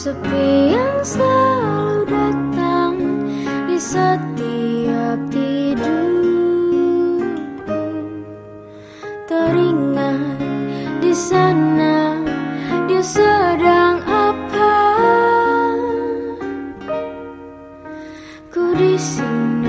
sepi yang selalu datang di setiap tidurku. Teringat di sana dia sedang apa? Ku di sini.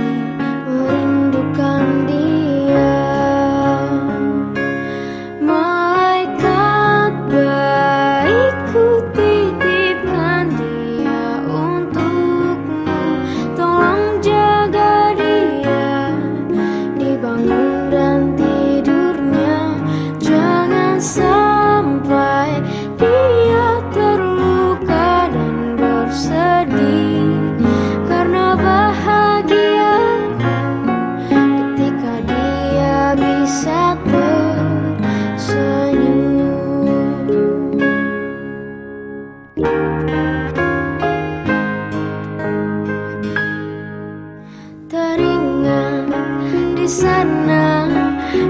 Teringat di sana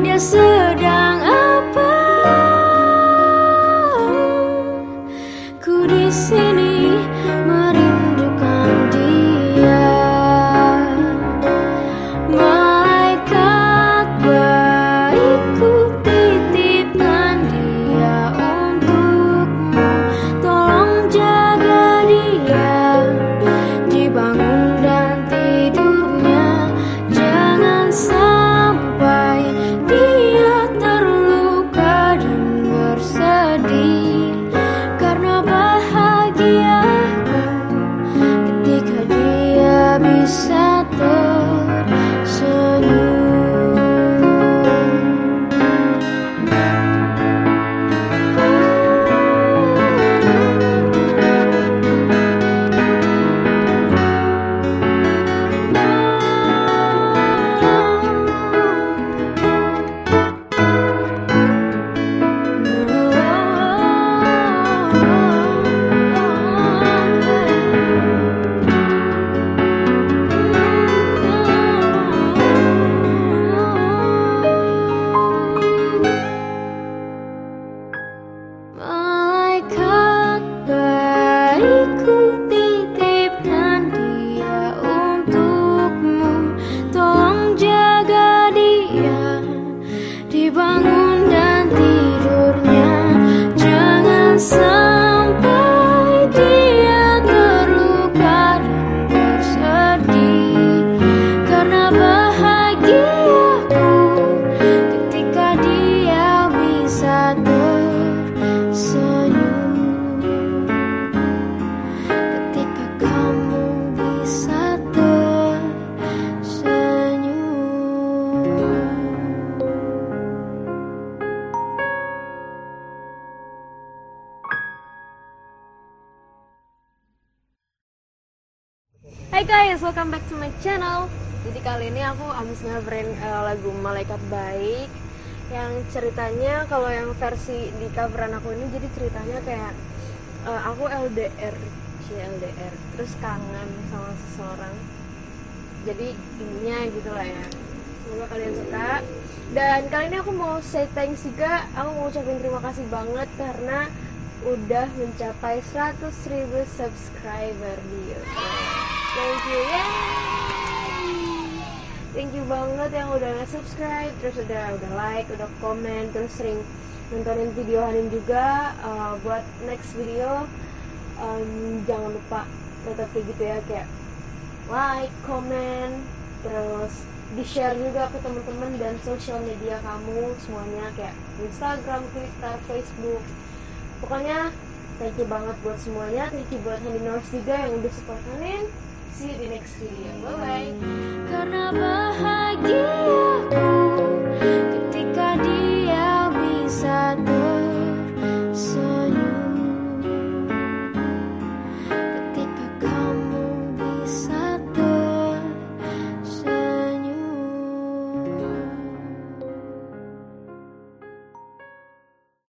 dia sedang apa? Ku di sini Dibangun Hai guys, welcome back to my channel. Jadi kali ini aku habis ngeverin eh, lagu Malaikat Baik yang ceritanya kalau yang versi di coveran aku ini jadi ceritanya kayak eh, aku LDR, LDR, terus kangen sama seseorang. Jadi intinya gitu lah ya. Semoga kalian suka. Dan kali ini aku mau say thanks juga. Aku mau ucapin terima kasih banget karena udah mencapai 100.000 subscriber di YouTube. Thank you, yay! Thank you banget yang udah nge-subscribe, terus udah udah like, udah komen, terus sering nontonin video Hanin juga. Uh, buat next video, um, jangan lupa tetap kayak gitu ya kayak like, komen, terus di share juga ke teman-teman dan sosial media kamu semuanya kayak Instagram, Twitter, Facebook. Pokoknya thank you banget buat semuanya. Thank you buat Hanin Norris juga yang udah support Hanin. See you di next video. Bye bye. Karena bahagiaku